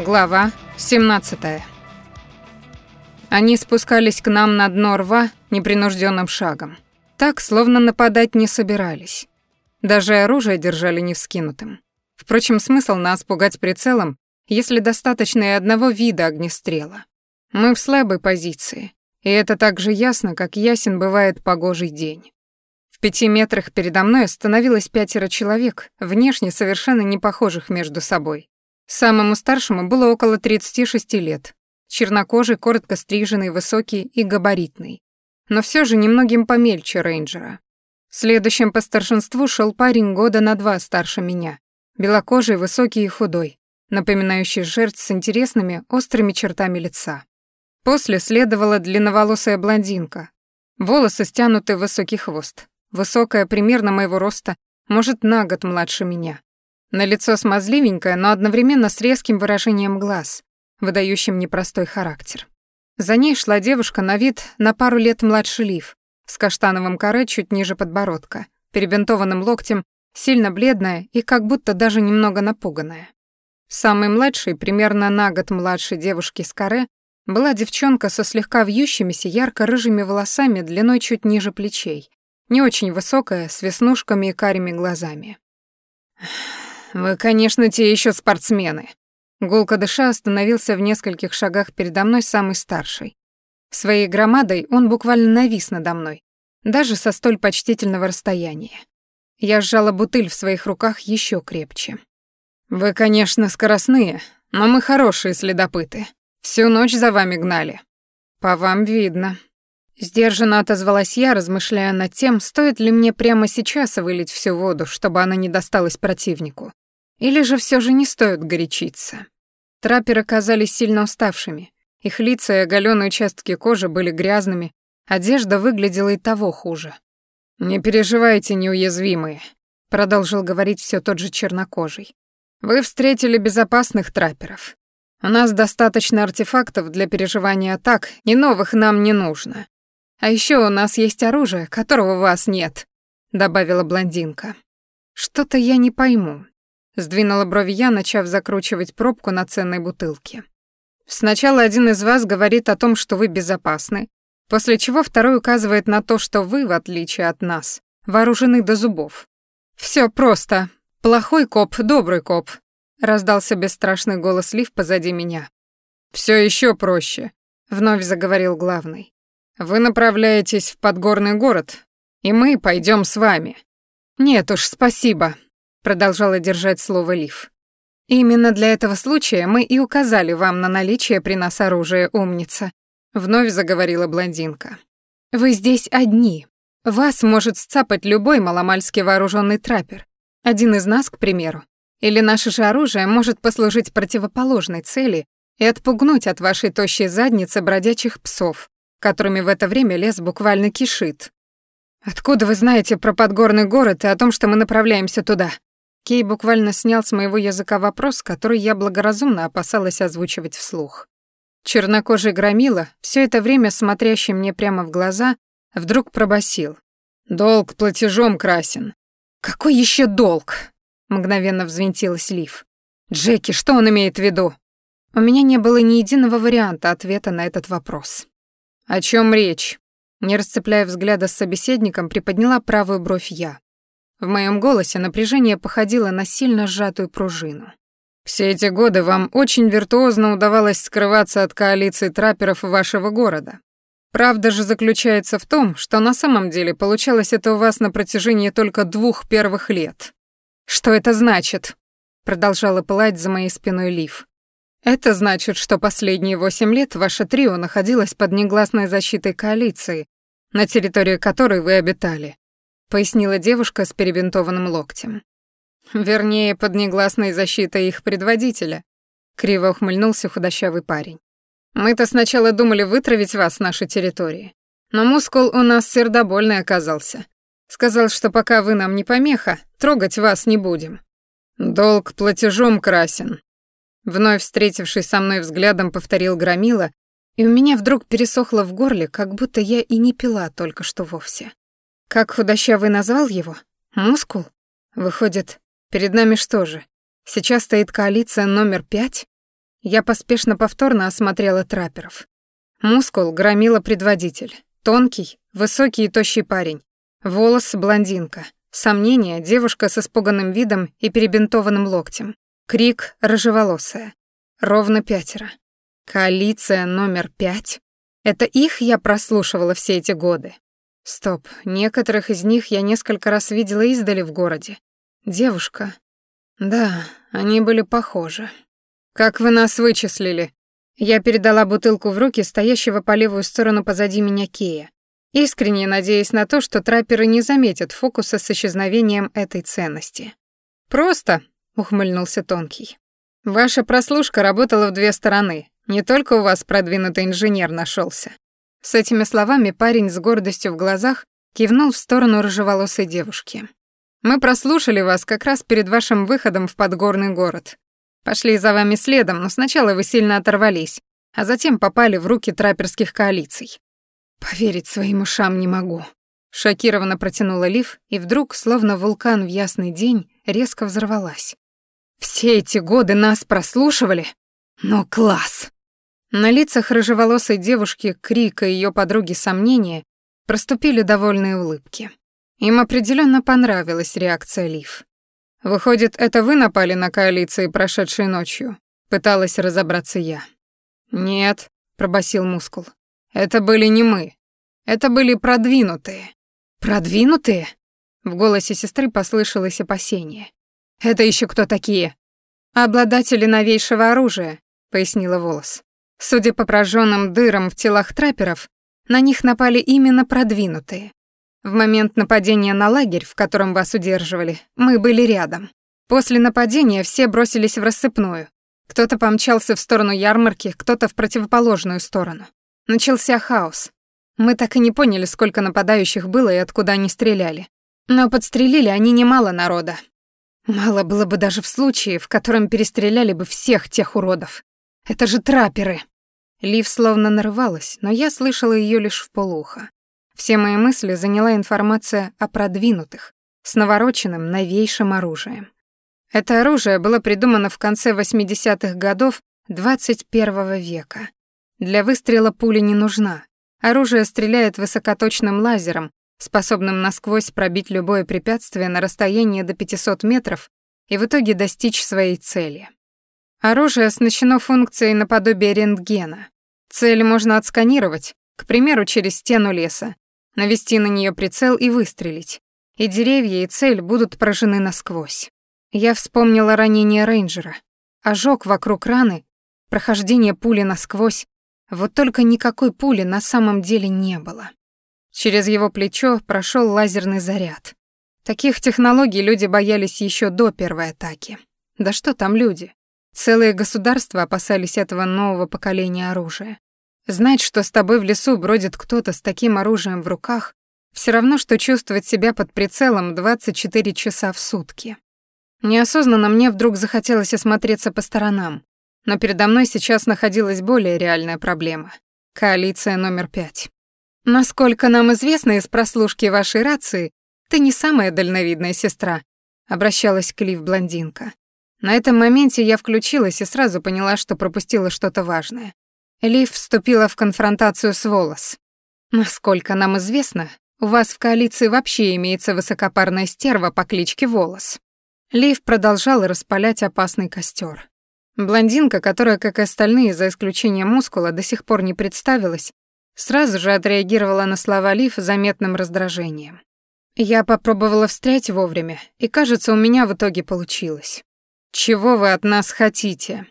Глава 17. Они спускались к нам на дно рва непринужденным шагом. Так, словно нападать не собирались. Даже оружие держали не вскинутым. Впрочем, смысл нас пугать прицелом, если достаточно и одного вида огнестрела. Мы в слабой позиции, и это так же ясно, как ясен бывает погожий день. В пяти метрах передо мной остановилось пятеро человек, внешне совершенно не похожих между собой. Самому старшему было около 36 лет. Чернокожий, коротко стриженный, высокий и габаритный. Но все же немногим помельче рейнджера. Следующим по старшинству шел парень года на два старше меня. Белокожий, высокий и худой, напоминающий жертв с интересными, острыми чертами лица. После следовала длинноволосая блондинка. Волосы стянуты в высокий хвост. Высокая, примерно моего роста, может, на год младше меня. На лицо смазливенькое, но одновременно с резким выражением глаз, выдающим непростой характер. За ней шла девушка на вид на пару лет младше Лив, с каштановым каре чуть ниже подбородка, перебинтованным локтем, сильно бледная и как будто даже немного напуганная. Самой младшей, примерно на год младше девушки с каре, была девчонка со слегка вьющимися ярко-рыжими волосами длиной чуть ниже плечей, не очень высокая, с веснушками и карими глазами. «Вы, конечно, те еще спортсмены». Гулко дыша остановился в нескольких шагах передо мной самый старший. Своей громадой он буквально навис надо мной, даже со столь почтительного расстояния. Я сжала бутыль в своих руках еще крепче. «Вы, конечно, скоростные, но мы хорошие следопыты. Всю ночь за вами гнали». «По вам видно». Сдержанно отозвалась я, размышляя над тем, стоит ли мне прямо сейчас вылить всю воду, чтобы она не досталась противнику. Или же все же не стоит горячиться? Трапперы казались сильно уставшими. Их лица и оголенные участки кожи были грязными, одежда выглядела и того хуже. «Не переживайте, неуязвимые», — продолжил говорить все тот же чернокожий. «Вы встретили безопасных трапперов. У нас достаточно артефактов для переживания атак, и новых нам не нужно. А еще у нас есть оружие, которого у вас нет», — добавила блондинка. «Что-то я не пойму. Сдвинула брови я, начав закручивать пробку на ценной бутылке. Сначала один из вас говорит о том, что вы безопасны, после чего второй указывает на то, что вы, в отличие от нас, вооружены до зубов. Все просто. Плохой коп, добрый коп. Раздался бесстрашный голос Лив позади меня. Все еще проще, вновь заговорил главный. Вы направляетесь в подгорный город, и мы пойдем с вами. Нет уж, спасибо, продолжала держать слово Лив. Именно для этого случая мы и указали вам на наличие при нас оружия, умница, вновь заговорила блондинка. Вы здесь одни. Вас может сцапать любой маломальски вооруженный траппер. Один из нас, к примеру. Или наше же оружие может послужить противоположной цели и отпугнуть от вашей тощей задницы бродячих псов, которыми в это время лес буквально кишит. Откуда вы знаете про подгорный город и о том, что мы направляемся туда? Кей буквально снял с моего языка вопрос, который я благоразумно опасалась озвучивать вслух. Чернокожий громила, все это время смотрящий мне прямо в глаза, вдруг пробасил: «Долг платежом красен». «Какой еще долг?» — мгновенно взвинтилась Лив. «Джеки, что он имеет в виду?» У меня не было ни единого варианта ответа на этот вопрос. «О чем речь?» Не расцепляя взгляда с собеседником, приподняла правую бровь я. В моем голосе напряжение походило на сильно сжатую пружину. «Все эти годы вам очень виртуозно удавалось скрываться от коалиции трапперов вашего города. Правда же заключается в том, что на самом деле получалось это у вас на протяжении только двух первых лет. Что это значит?» Продолжала пылать за моей спиной Лив. «Это значит, что последние восемь лет ваше трио находилось под негласной защитой коалиции, на территории которой вы обитали пояснила девушка с перебинтованным локтем. Вернее, под негласной защитой их предводителя, криво ухмыльнулся худощавый парень. Мы-то сначала думали вытравить вас с нашей территории, но мускул у нас сердобольный оказался. Сказал, что пока вы нам не помеха, трогать вас не будем. Долг платежом красен. Вновь встретившись со мной взглядом, повторил Громила, и у меня вдруг пересохло в горле, как будто я и не пила только что вовсе. Как худощавый назвал его? Мускул? Выходит, перед нами что же? Сейчас стоит коалиция номер пять? Я поспешно повторно осмотрела трапперов. Мускул громила предводитель. Тонкий, высокий и тощий парень. Волос блондинка. Сомнение девушка с испуганным видом и перебинтованным локтем. Крик рыжеволосая. Ровно пятеро. Коалиция номер пять? Это их я прослушивала все эти годы. Стоп, некоторых из них я несколько раз видела издали в городе. Девушка. Да, они были похожи. «Как вы нас вычислили?» Я передала бутылку в руки стоящего по левую сторону позади меня Кея, искренне надеясь на то, что трапперы не заметят фокуса с исчезновением этой ценности. «Просто», — ухмыльнулся Тонкий. «Ваша прослушка работала в две стороны. Не только у вас продвинутый инженер нашелся. С этими словами парень с гордостью в глазах кивнул в сторону рыжеволосой девушки. «Мы прослушали вас как раз перед вашим выходом в подгорный город. Пошли за вами следом, но сначала вы сильно оторвались, а затем попали в руки трапперских коалиций. Поверить своим ушам не могу. Шокированно протянула Лив, и вдруг, словно вулкан в ясный день, резко взорвалась. Все эти годы нас прослушивали? Ну класс! На лицах рыжеволосой девушки, Крика и ее подруги сомнения проступили довольные улыбки. Им определенно понравилась реакция Лив. Выходит, это вы напали на коалиции, прошедшей ночью? Пыталась разобраться я. Нет, пробасил мускул. Это были не мы. Это были продвинутые. Продвинутые? В голосе сестры послышалось опасение. Это еще кто такие? Обладатели новейшего оружия, пояснила волос. Судя по прожженным дырам в телах трапперов, на них напали именно продвинутые. В момент нападения на лагерь, в котором вас удерживали, мы были рядом. После нападения все бросились в рассыпную. Кто-то помчался в сторону ярмарки, кто-то в противоположную сторону. Начался хаос. Мы так и не поняли, сколько нападающих было и откуда они стреляли. Но подстрелили они немало народа. Мало было бы даже в случае, в котором перестреляли бы всех тех уродов. Это же трапперы. Лив словно нарывалась, но я слышала ее лишь в полухо. Все мои мысли заняла информация о продвинутых, с навороченным новейшим оружием. Это оружие было придумано в конце 80-х годов 21 века. Для выстрела пуля не нужна. Оружие стреляет высокоточным лазером, способным насквозь пробить любое препятствие на расстоянии до 500 метров и в итоге достичь своей цели. Оружие оснащено функцией наподобие рентгена. Цель можно отсканировать, к примеру, через стену леса, навести на нее прицел и выстрелить. И деревья, и цель будут поражены насквозь. Я вспомнила ранение рейнджера. Ожог вокруг раны, прохождение пули насквозь. Вот только никакой пули на самом деле не было. Через его плечо прошел лазерный заряд. Таких технологий люди боялись еще до первой атаки. Да что там люди? Целые государства опасались этого нового поколения оружия. Знать, что с тобой в лесу бродит кто-то с таким оружием в руках, все равно, что чувствовать себя под прицелом 24 часа в сутки. Неосознанно мне вдруг захотелось осмотреться по сторонам, но передо мной сейчас находилась более реальная проблема — коалиция номер пять. «Насколько нам известно из прослушки вашей рации, ты не самая дальновидная сестра», — обращалась к Лив блондинка. На этом моменте я включилась и сразу поняла, что пропустила что-то важное. Лив вступила в конфронтацию с Волос. Насколько нам известно, у вас в коалиции вообще имеется высокопарная стерва по кличке Волос. Лив продолжала распалять опасный костер. Блондинка, которая, как и остальные, за исключением мускула, до сих пор не представилась, сразу же отреагировала на слова Лив заметным раздражением. Я попробовала встрять вовремя, и, кажется, у меня в итоге получилось. «Чего вы от нас хотите?»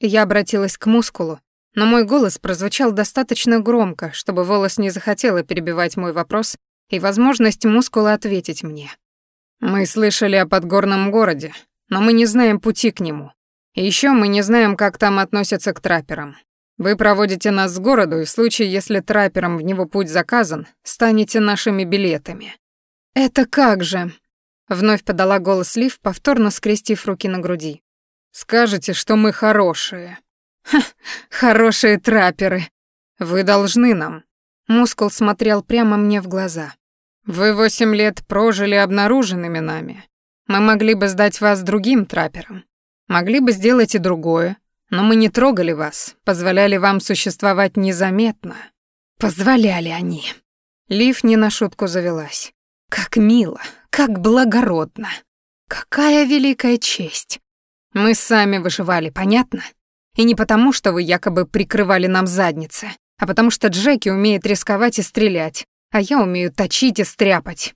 Я обратилась к мускулу, но мой голос прозвучал достаточно громко, чтобы волос не захотела перебивать мой вопрос и возможность мускула ответить мне. «Мы слышали о подгорном городе, но мы не знаем пути к нему. И ещё мы не знаем, как там относятся к трапперам. Вы проводите нас с городу, и в случае, если трапперам в него путь заказан, станете нашими билетами». «Это как же?» — вновь подала голос Лив, повторно скрестив руки на груди. «Скажете, что мы хорошие», Ха, хорошие трапперы. Вы должны нам. Мускул смотрел прямо мне в глаза. Вы восемь лет прожили обнаруженными нами. Мы могли бы сдать вас другим трапперам. Могли бы сделать и другое. Но мы не трогали вас, позволяли вам существовать незаметно. Позволяли они. Лив не на шутку завелась. Как мило, как благородно. Какая великая честь. Мы сами выживали, понятно? И не потому, что вы якобы прикрывали нам задницы, а потому что Джеки умеет рисковать и стрелять, а я умею точить и стряпать.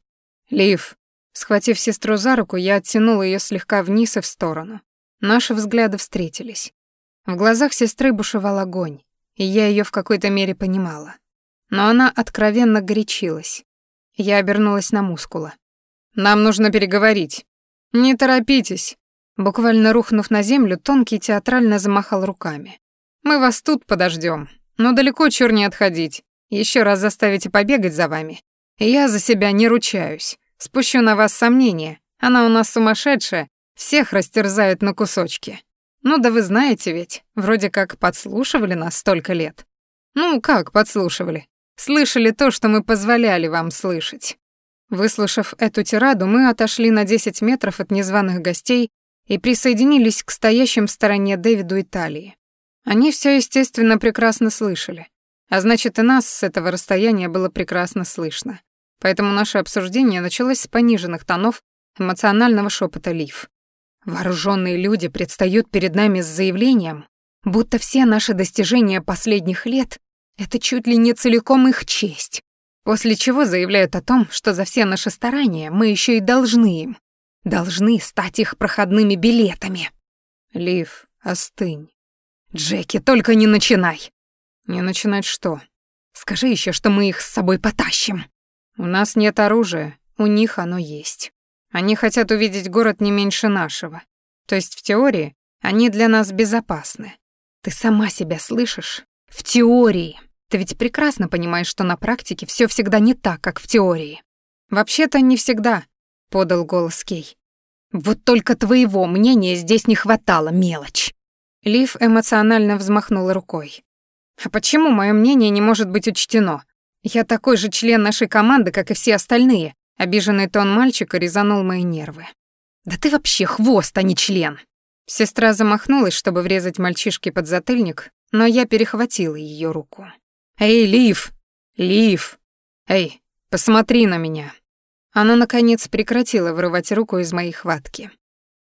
Лив, схватив сестру за руку, я оттянула ее слегка вниз и в сторону. Наши взгляды встретились. В глазах сестры бушевал огонь, и я ее в какой-то мере понимала. Но она откровенно горячилась. Я обернулась на мускула. «Нам нужно переговорить». «Не торопитесь», Буквально рухнув на землю, Тонкий театрально замахал руками. «Мы вас тут подождем, но далеко чур не отходить. Еще раз заставите побегать за вами. Я за себя не ручаюсь. Спущу на вас сомнения. Она у нас сумасшедшая, всех растерзает на кусочки. Ну да вы знаете ведь, вроде как подслушивали нас столько лет. Ну как подслушивали? Слышали то, что мы позволяли вам слышать». Выслушав эту тираду, мы отошли на 10 метров от незваных гостей и присоединились к стоящим в стороне Дэвиду и Талии. Они все, естественно, прекрасно слышали, а значит, и нас с этого расстояния было прекрасно слышно. Поэтому наше обсуждение началось с пониженных тонов эмоционального шепота Лив. Вооруженные люди предстают перед нами с заявлением, будто все наши достижения последних лет — это чуть ли не целиком их честь, после чего заявляют о том, что за все наши старания мы еще и должны им, должны стать их проходными билетами. Лив, остынь. Джеки, только не начинай. Не начинать что? Скажи еще, что мы их с собой потащим. У нас нет оружия, у них оно есть. Они хотят увидеть город не меньше нашего. То есть в теории они для нас безопасны. Ты сама себя слышишь? В теории. Ты ведь прекрасно понимаешь, что на практике все всегда не так, как в теории. Вообще-то не всегда, — подал голос Кей. «Вот только твоего мнения здесь не хватало, мелочь!» Лив эмоционально взмахнула рукой. «А почему мое мнение не может быть учтено? Я такой же член нашей команды, как и все остальные», Обиженный тон мальчика резанул мои нервы. «Да ты вообще хвост, а не член!» Сестра замахнулась, чтобы врезать мальчишке под затыльник, но я перехватила ее руку. «Эй, Лив! Лив! Эй, посмотри на меня!» Она, наконец, прекратила вырывать руку из моей хватки.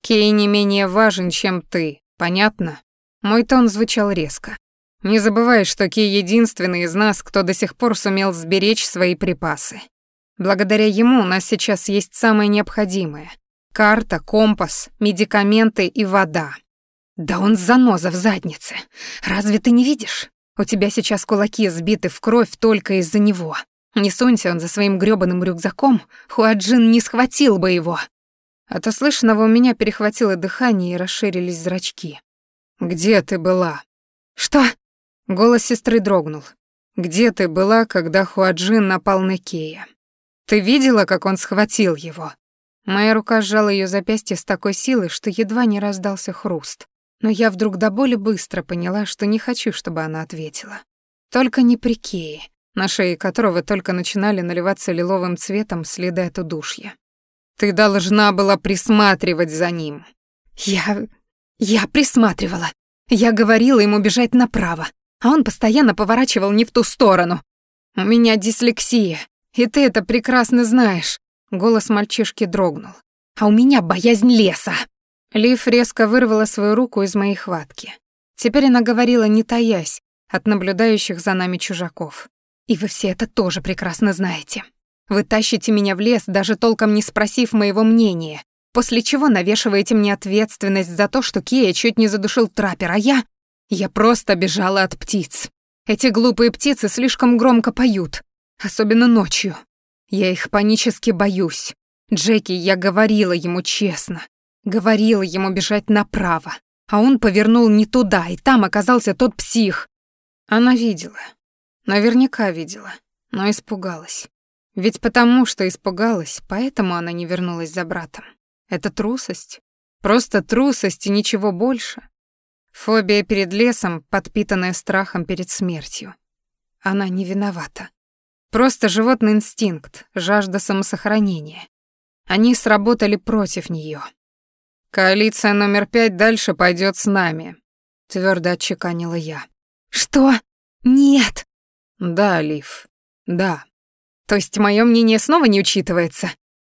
«Кей не менее важен, чем ты, понятно?» Мой тон звучал резко. «Не забывай, что Кей единственный из нас, кто до сих пор сумел сберечь свои припасы. Благодаря ему у нас сейчас есть самое необходимое. Карта, компас, медикаменты и вода. Да он заноза в заднице. Разве ты не видишь? У тебя сейчас кулаки сбиты в кровь только из-за него. Не сунься он за своим грёбаным рюкзаком, Хуаджин не схватил бы его. От услышанного у меня перехватило дыхание и расширились зрачки. «Где ты была?» «Что?» Голос сестры дрогнул. «Где ты была, когда Хуаджин напал на Кея? Ты видела, как он схватил его?» Моя рука сжала ее запястье с такой силой, что едва не раздался хруст. Но я вдруг до боли быстро поняла, что не хочу, чтобы она ответила. Только не при Кее на шее которого только начинали наливаться лиловым цветом следы от удушья. «Ты должна была присматривать за ним». «Я... я присматривала. Я говорила ему бежать направо, а он постоянно поворачивал не в ту сторону. У меня дислексия, и ты это прекрасно знаешь». Голос мальчишки дрогнул. «А у меня боязнь леса». Лив резко вырвала свою руку из моей хватки. Теперь она говорила, не таясь, от наблюдающих за нами чужаков. И вы все это тоже прекрасно знаете. Вы тащите меня в лес, даже толком не спросив моего мнения, после чего навешиваете мне ответственность за то, что Кея чуть не задушил траппер, а я... Я просто бежала от птиц. Эти глупые птицы слишком громко поют, особенно ночью. Я их панически боюсь. Джеки, я говорила ему честно. Говорила ему бежать направо. А он повернул не туда, и там оказался тот псих. Она видела. Наверняка видела, но испугалась. Ведь потому, что испугалась, поэтому она не вернулась за братом. Это трусость. Просто трусость и ничего больше. Фобия перед лесом, подпитанная страхом перед смертью. Она не виновата. Просто животный инстинкт, жажда самосохранения. Они сработали против нее. Коалиция номер пять дальше пойдет с нами. твердо отчеканила я. Что? Нет. Да, Лив. Да. То есть мое мнение снова не учитывается?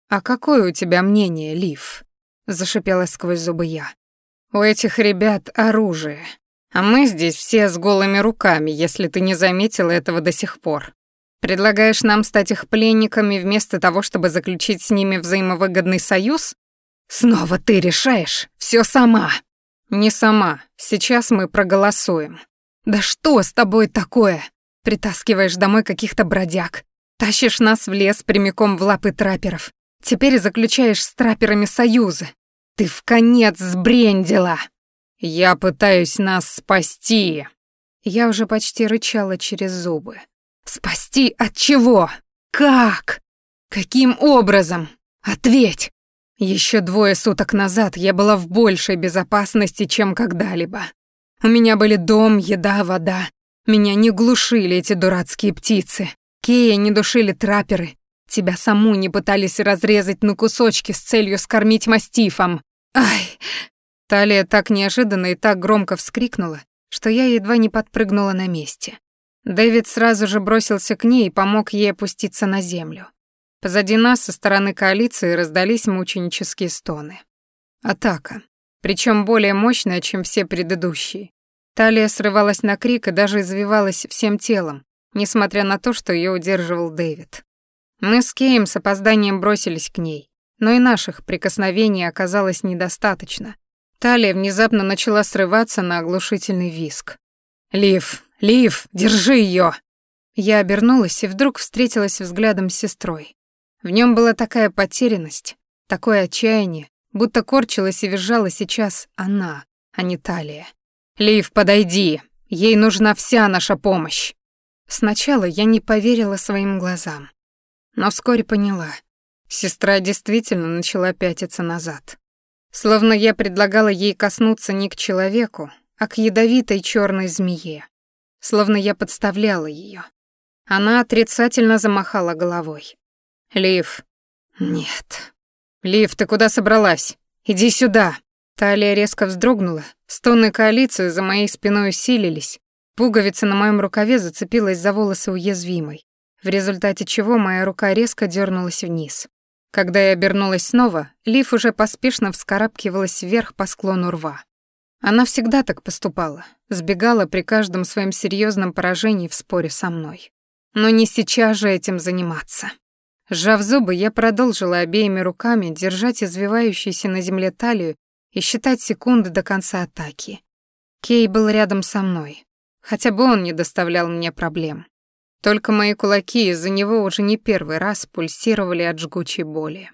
А какое у тебя мнение, Лив? зашипела сквозь зубы я. У этих ребят оружие, а мы здесь все с голыми руками, если ты не заметила этого до сих пор. Предлагаешь нам стать их пленниками вместо того, чтобы заключить с ними взаимовыгодный союз? Снова ты решаешь все сама. Не сама. Сейчас мы проголосуем. Да что с тобой такое? Притаскиваешь домой каких-то бродяг, тащишь нас в лес прямиком в лапы траперов. Теперь заключаешь с траперами союзы. Ты в конец сбрендила. Я пытаюсь нас спасти. Я уже почти рычала через зубы. Спасти от чего? Как? Каким образом? Ответь. Еще двое суток назад я была в большей безопасности, чем когда-либо. У меня были дом, еда, вода. Меня не глушили эти дурацкие птицы. Кея не душили траперы. Тебя саму не пытались разрезать на кусочки с целью скормить мастифом. Ай! Талия так неожиданно и так громко вскрикнула, что я едва не подпрыгнула на месте. Дэвид сразу же бросился к ней и помог ей опуститься на землю. Позади нас со стороны коалиции раздались мученические стоны. Атака причем более мощная, чем все предыдущие. Талия срывалась на крик и даже извивалась всем телом, несмотря на то, что ее удерживал Дэвид. Мы с Кеем с опозданием бросились к ней, но и наших прикосновений оказалось недостаточно. Талия внезапно начала срываться на оглушительный виск. «Лив, Лив, держи ее! Я обернулась и вдруг встретилась взглядом с сестрой. В нем была такая потерянность, такое отчаяние, будто корчилась и визжала сейчас она, а не Талия. «Лив, подойди! Ей нужна вся наша помощь!» Сначала я не поверила своим глазам, но вскоре поняла. Сестра действительно начала пятиться назад. Словно я предлагала ей коснуться не к человеку, а к ядовитой черной змее. Словно я подставляла ее. Она отрицательно замахала головой. «Лив, нет, «Лив, ты куда собралась? Иди сюда!» Талия резко вздрогнула, стоны коалиции за моей спиной усилились, пуговица на моем рукаве зацепилась за волосы уязвимой, в результате чего моя рука резко дернулась вниз. Когда я обернулась снова, Лив уже поспешно вскарабкивалась вверх по склону рва. Она всегда так поступала, сбегала при каждом своем серьезном поражении в споре со мной. Но не сейчас же этим заниматься. Сжав зубы, я продолжила обеими руками держать извивающуюся на земле талию и считать секунды до конца атаки. Кей был рядом со мной. Хотя бы он не доставлял мне проблем. Только мои кулаки из-за него уже не первый раз пульсировали от жгучей боли.